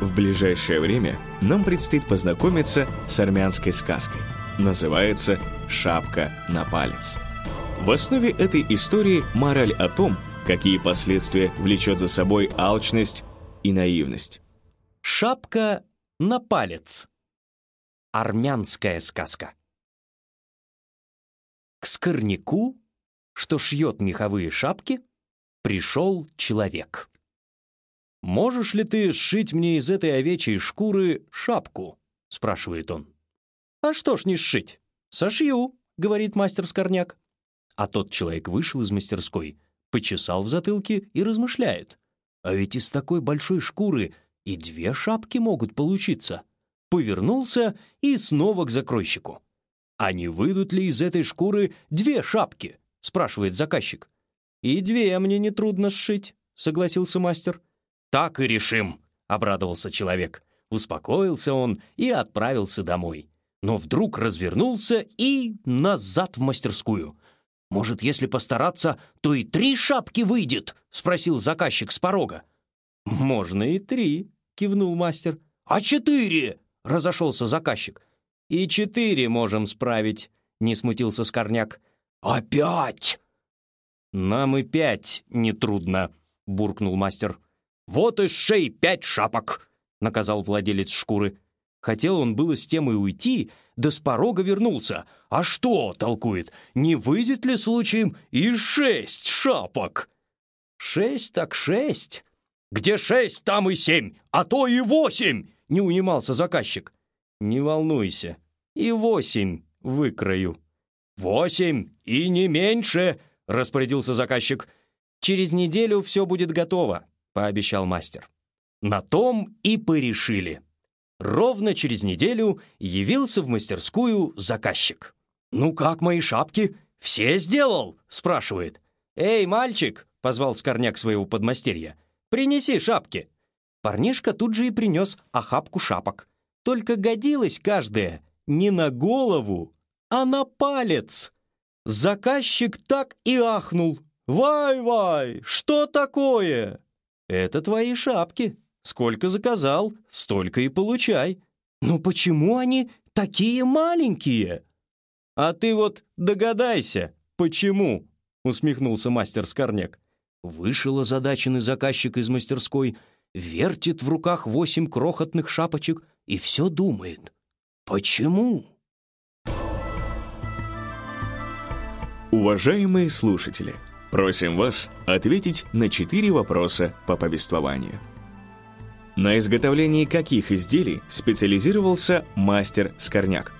В ближайшее время нам предстоит познакомиться с армянской сказкой. Называется «Шапка на палец». В основе этой истории мораль о том, какие последствия влечет за собой алчность и наивность. Шапка на палец. Армянская сказка. К скорняку, что шьет меховые шапки, пришел человек. «Можешь ли ты сшить мне из этой овечьей шкуры шапку?» — спрашивает он. «А что ж не сшить? Сошью», — говорит мастер Скорняк. А тот человек вышел из мастерской, почесал в затылке и размышляет. «А ведь из такой большой шкуры и две шапки могут получиться». Повернулся и снова к закройщику. «А не выйдут ли из этой шкуры две шапки?» — спрашивает заказчик. «И две мне нетрудно сшить», — согласился мастер. «Так и решим», — обрадовался человек. Успокоился он и отправился домой. Но вдруг развернулся и назад в мастерскую. «Может, если постараться, то и три шапки выйдет?» — спросил заказчик с порога. «Можно и три», — кивнул мастер. «А четыре?» — разошелся заказчик. «И четыре можем справить», — не смутился Скорняк. «Опять?» «Нам и пять нетрудно», — буркнул мастер. «Вот из шеи пять шапок!» — наказал владелец шкуры. Хотел он было с тем и уйти, да с порога вернулся. «А что?» — толкует. «Не выйдет ли случаем и шесть шапок?» «Шесть так шесть!» «Где шесть, там и семь, а то и восемь!» — не унимался заказчик. «Не волнуйся, и восемь выкрою». «Восемь и не меньше!» — распорядился заказчик. «Через неделю все будет готово пообещал мастер. На том и порешили. Ровно через неделю явился в мастерскую заказчик. «Ну как мои шапки? Все сделал?» — спрашивает. «Эй, мальчик!» — позвал Скорняк своего подмастерья. «Принеси шапки!» Парнишка тут же и принес охапку шапок. Только годилась каждая не на голову, а на палец. Заказчик так и ахнул. «Вай-вай! Что такое?» «Это твои шапки. Сколько заказал, столько и получай». «Ну почему они такие маленькие?» «А ты вот догадайся, почему?» усмехнулся мастер Скорняк. Вышел озадаченный заказчик из мастерской, вертит в руках восемь крохотных шапочек и все думает. «Почему?» Уважаемые слушатели! Просим вас ответить на четыре вопроса по повествованию. На изготовлении каких изделий специализировался мастер Скорняк?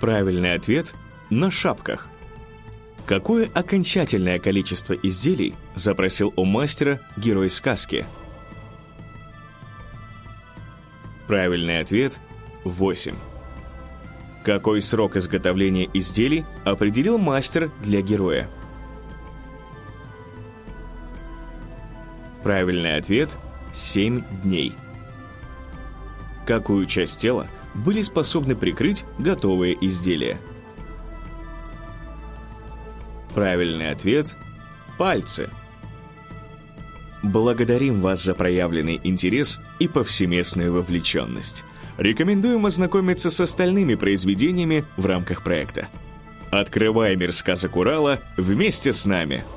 Правильный ответ – на шапках. Какое окончательное количество изделий запросил у мастера герой сказки? Правильный ответ – 8. Какой срок изготовления изделий определил мастер для героя? Правильный ответ – 7 дней. Какую часть тела были способны прикрыть готовые изделия? Правильный ответ – пальцы. Благодарим вас за проявленный интерес и повсеместную вовлеченность. Рекомендуем ознакомиться с остальными произведениями в рамках проекта. Открывай мир сказок Урала вместе с нами –